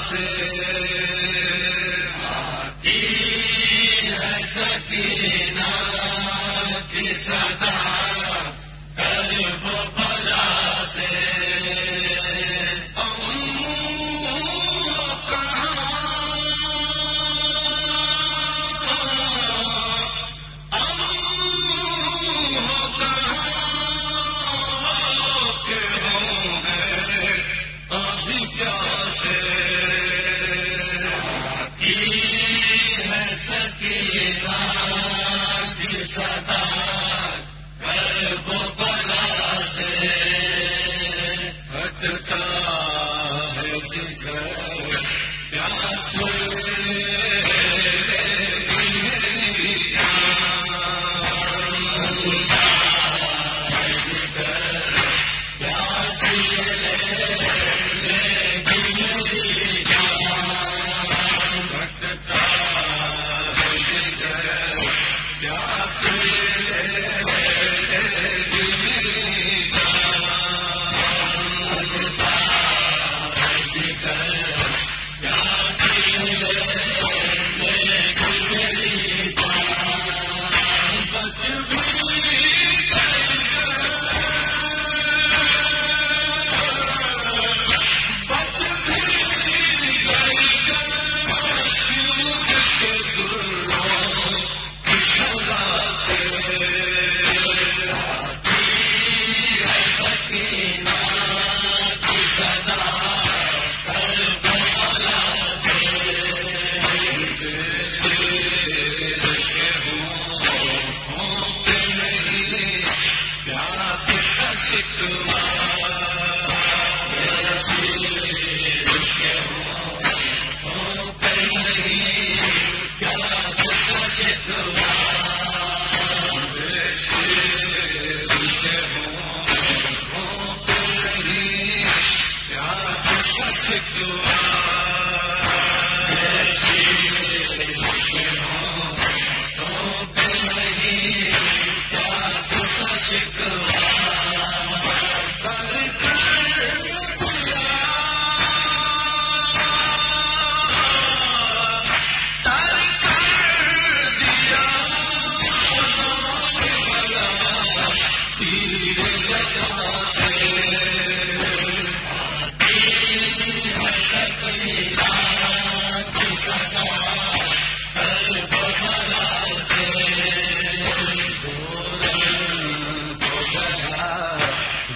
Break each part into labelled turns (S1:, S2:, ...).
S1: سے شکوا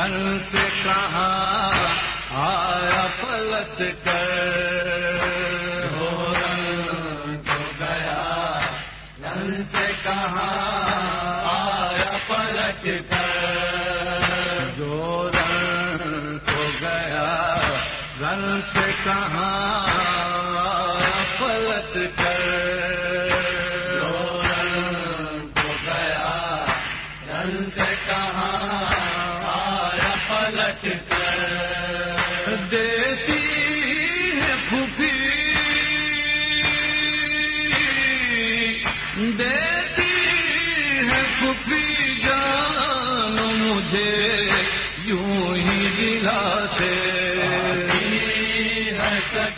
S1: گن سے کہاں آیا پلت کر؟
S2: ہو رنگ تو گیا۔ گن سے کہاں آیا پلٹ کر؟
S1: جو رنگ تو گیا۔ گن سے کہاں آیا پلٹ کر؟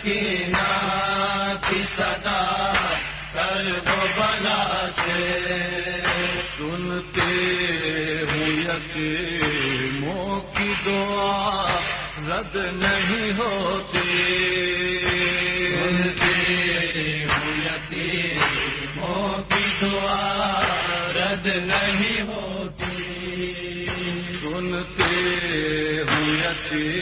S2: سکینہ سے۔
S1: سنتے ہوں مو دعا، رد نہیں ہوتی۔
S2: سنتے ہوں دعا، رد نہیں ہوتی۔
S1: سنتے ہوں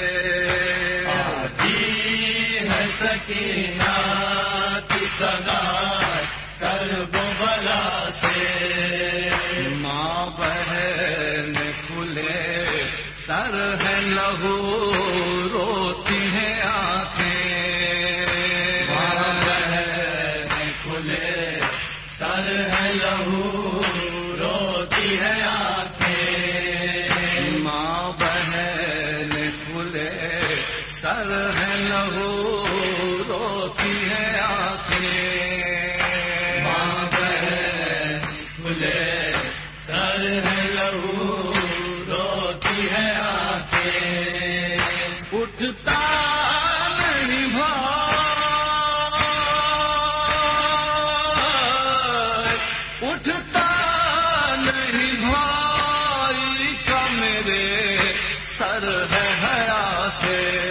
S2: مدینہ کی صدا کر
S1: اٹھتا نہیں بھائی اٹھتا نہیں بھائی کا میرے سر ہے حیا سے۔